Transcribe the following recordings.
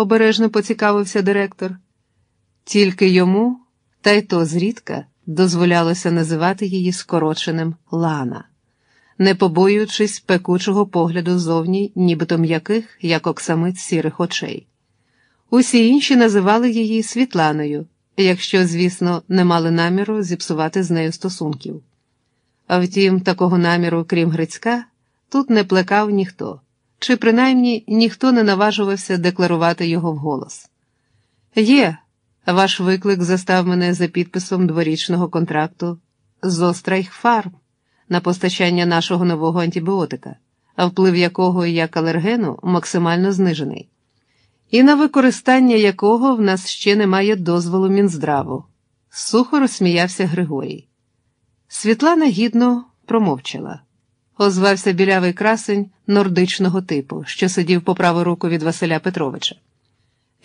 обережно поцікавився директор. Тільки йому, та й то зрідка, дозволялося називати її скороченим Лана, не побоюючись пекучого погляду зовні, нібито м'яких, як оксамит сірих очей. Усі інші називали її Світланою, якщо, звісно, не мали наміру зіпсувати з нею стосунків. А втім, такого наміру, крім Грицька, тут не плекав ніхто, чи принаймні ніхто не наважувався декларувати його вголос. Є, ваш виклик застав мене за підписом дворічного контракту з Острайхфарм на постачання нашого нового антибіотика, вплив якого як алергену максимально знижений, і на використання якого в нас ще немає дозволу Мінздраву. Сухо розсміявся Григорій. Світлана гідно промовчала. Озвався білявий красень нордичного типу, що сидів по праву руку від Василя Петровича.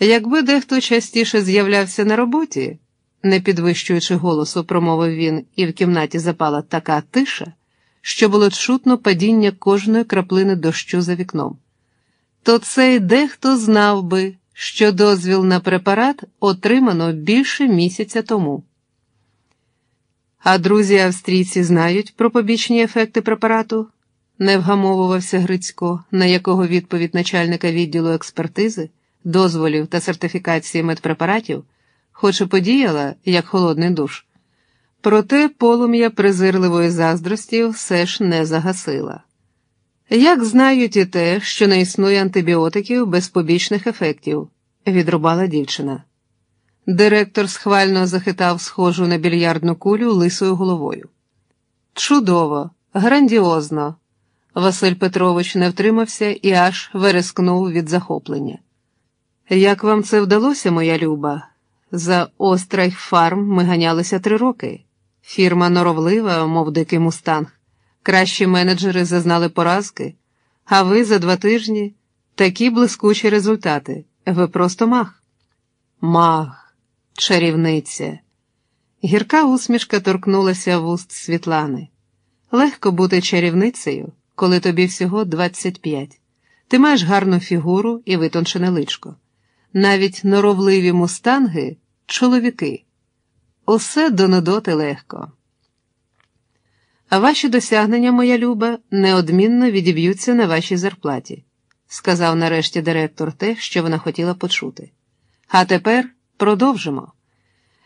Якби дехто частіше з'являвся на роботі, не підвищуючи голосу, промовив він, і в кімнаті запала така тиша, що було чутно падіння кожної краплини дощу за вікном, то цей дехто знав би, що дозвіл на препарат отримано більше місяця тому. А друзі австрійці знають про побічні ефекти препарату? Не вгамовувався Грицько, на якого відповідь начальника відділу експертизи, дозволів та сертифікації медпрепаратів, хоч і подіяла, як холодний душ. Проте полум'я презирливої заздрості все ж не загасила. Як знають і те, що не існує антибіотиків без побічних ефектів, відрубала дівчина. Директор схвально захитав схожу на більярдну кулю лисою головою. Чудово, грандіозно. Василь Петрович не втримався і аж верескнув від захоплення. Як вам це вдалося, моя люба? За Острайфарм ми ганялися три роки. Фірма норовлива, мов дикий мустанг. Кращі менеджери зазнали поразки, а ви за два тижні такі блискучі результати. Ви просто мах. Мах чарівниця. Гірка усмішка торкнулася вуст Світлани. Легко бути чарівницею, коли тобі всього 25. Ти маєш гарну фігуру і витончене личко. Навіть норовливі мустанги чоловіки. Усе до нудоти легко. А ваші досягнення, моя люба, неодмінно відіб'ються на вашій зарплаті, сказав нарешті директор те, що вона хотіла почути. А тепер. Продовжимо.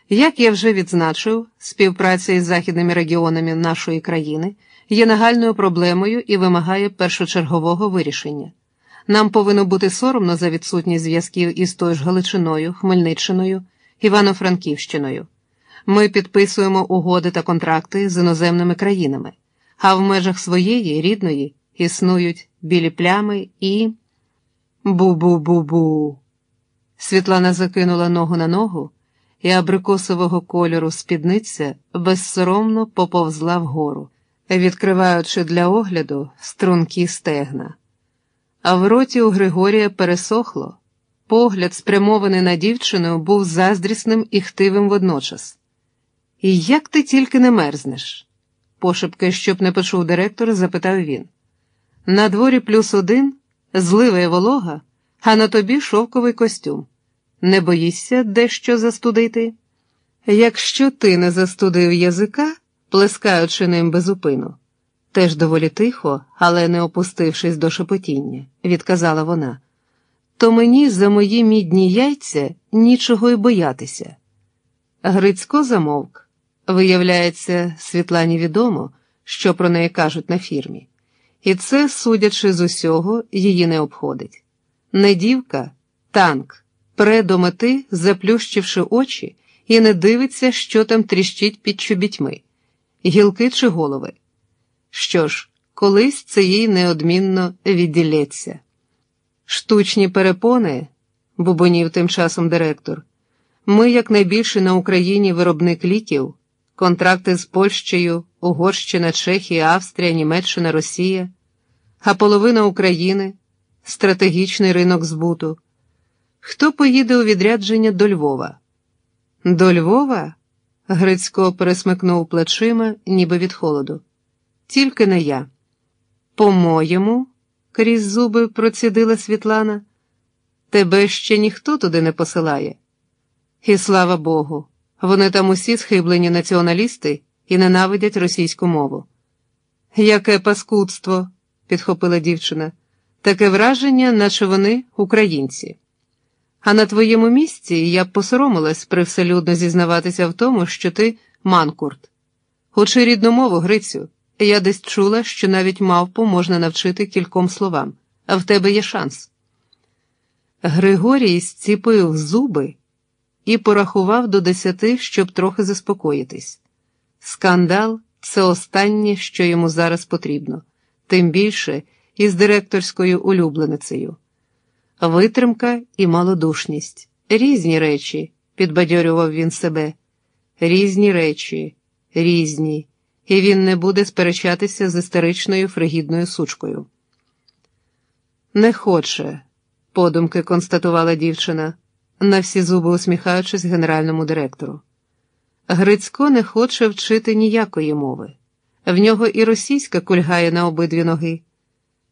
Як я вже відзначив, співпраця із західними регіонами нашої країни є нагальною проблемою і вимагає першочергового вирішення. Нам повинно бути соромно за відсутність зв'язків із тою ж Галичиною, Хмельниччиною, Івано-Франківщиною. Ми підписуємо угоди та контракти з іноземними країнами, а в межах своєї рідної існують білі плями і. Бу-бу-бу-бу. Світлана закинула ногу на ногу, і абрикосового кольору спідниця безсоромно поповзла вгору, відкриваючи для огляду стрункі стегна. А в роті у Григорія пересохло. Погляд, спрямований на дівчину, був заздрісним і хтивим водночас. І як ти тільки не мерзнеш? пошепки, щоб не почув директор, запитав він. На дворі плюс один, злива і волога, а на тобі шовковий костюм. Не боїшся дещо застудити? Якщо ти не застудив язика, плескаючи ним безупину, теж доволі тихо, але не опустившись до шепотіння, відказала вона, то мені за мої мідні яйця нічого й боятися. Грицько замовк. Виявляється, Світлані відомо, що про неї кажуть на фірмі, і це, судячи з усього, її не обходить. Не дівка, танк пре до мети, заплющивши очі, і не дивиться, що там тріщить під чобітьми, гілки чи голови. Що ж, колись це їй неодмінно відділється. Штучні перепони, бубонів тим часом директор, ми, як найбільше на Україні виробник ліків, контракти з Польщею, Угорщина, Чехія, Австрія, Німеччина, Росія, а половина України стратегічний ринок збуту. Хто поїде у відрядження до Львова? До Львова? Грицько пересмикнув плечима, ніби від холоду. Тільки не я. По-моєму, крізь зуби процідила Світлана. Тебе ще ніхто туди не посилає. І слава Богу, вони там усі схиблені націоналісти і ненавидять російську мову. Яке паскудство, підхопила дівчина, таке враження, наче вони українці. А на твоєму місці я б посоромилась привселюдно зізнаватися в тому, що ти манкурт. Учи рідну мову, Грицю, я десь чула, що навіть мавпу можна навчити кільком словам, а в тебе є шанс. Григорій зціпив зуби і порахував до десяти, щоб трохи заспокоїтись. Скандал це останнє, що йому зараз потрібно, тим більше із директорською улюбленицею. Витримка і малодушність різні речі, підбадьорював він себе. Різні речі, різні, і він не буде сперечатися з істеричною фригідною сучкою. Не хоче, подумки констатувала дівчина, на всі зуби усміхаючись генеральному директору. Грицько не хоче вчити ніякої мови. В нього і російська кульгає на обидві ноги.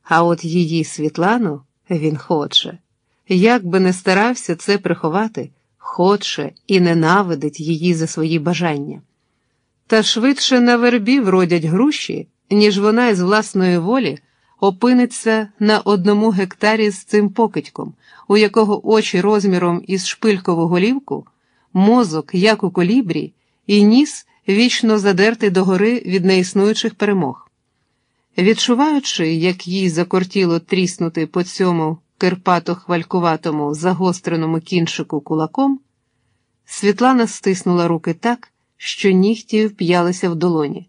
А от її Світлану він хоче. Як би не старався це приховати, хоче і ненавидить її за свої бажання. Та швидше на вербі вродять груші, ніж вона із власної волі опиниться на одному гектарі з цим покидьком, у якого очі розміром із шпилькову голівку, мозок, як у колібрі, і ніс вічно задертий догори від неіснуючих перемог. Відчуваючи, як їй закортіло тріснути по цьому кирпато хвалькуватому загостреному кінчику кулаком, Світлана стиснула руки так, що нігті вп'ялися в долоні.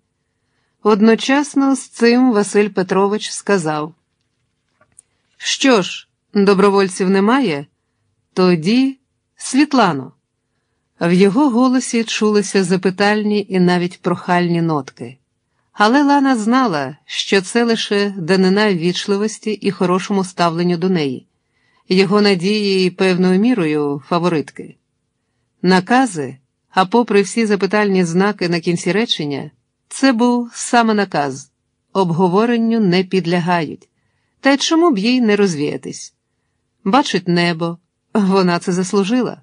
Одночасно з цим Василь Петрович сказав: Що ж, добровольців немає? Тоді, Світлано. В його голосі чулися запитальні і навіть прохальні нотки. Але Лана знала, що це лише данина ввічливості і хорошому ставленню до неї, його надії і певною мірою фаворитки. Накази, а попри всі запитальні знаки на кінці речення, це був саме наказ обговоренню не підлягають, та й чому б їй не розвіятись? Бачить небо, вона це заслужила.